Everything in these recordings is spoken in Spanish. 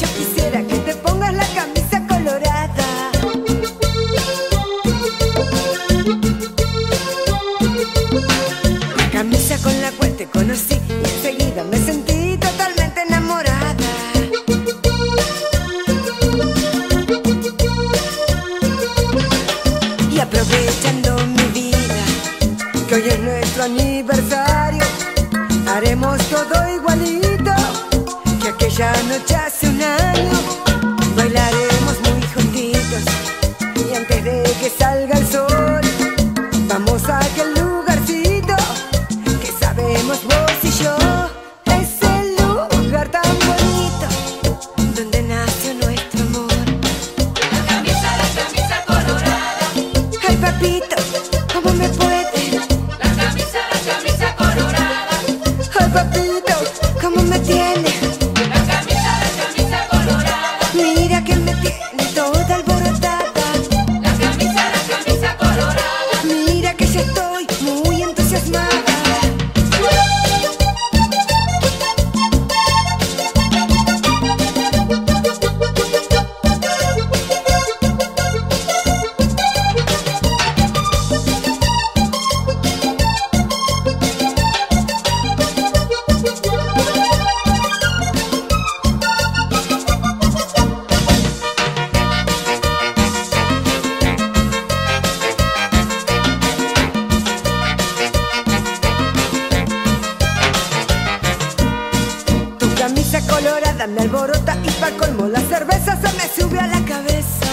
yo quisiera que te pongas la camisa colorada. La camisa con la cual te conocí y enseguida me sentí totalmente enamorada. Y aprovechando mi vida, que hoy es nuestro aniversario, haremos todo igualito aquella noche hace un año. Bailaremos Ya estoy colorada me alborota y pa' colmo la cerveza se me sube a la cabeza.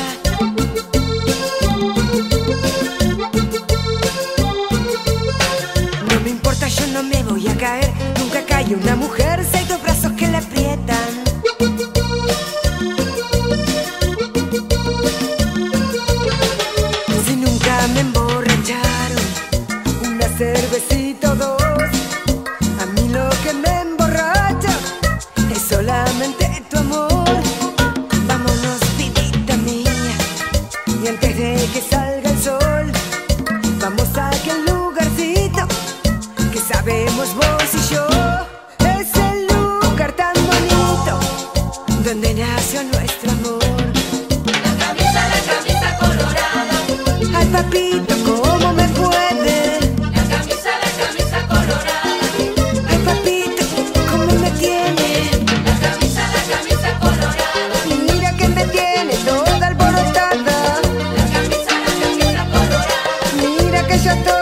No me importa, yo no me voy a caer. Nunca cae una mujer hay dos brazos que la donde nació nuestro amor. La camisa, la camisa colorada. Ay, papito, ¿cómo me puede? La camisa, la camisa colorada. Ay, papito, ¿cómo me tiene? La camisa, la camisa colorada. Mira que me tiene toda alborotada. La camisa, la camisa colorada. Mira que yo estoy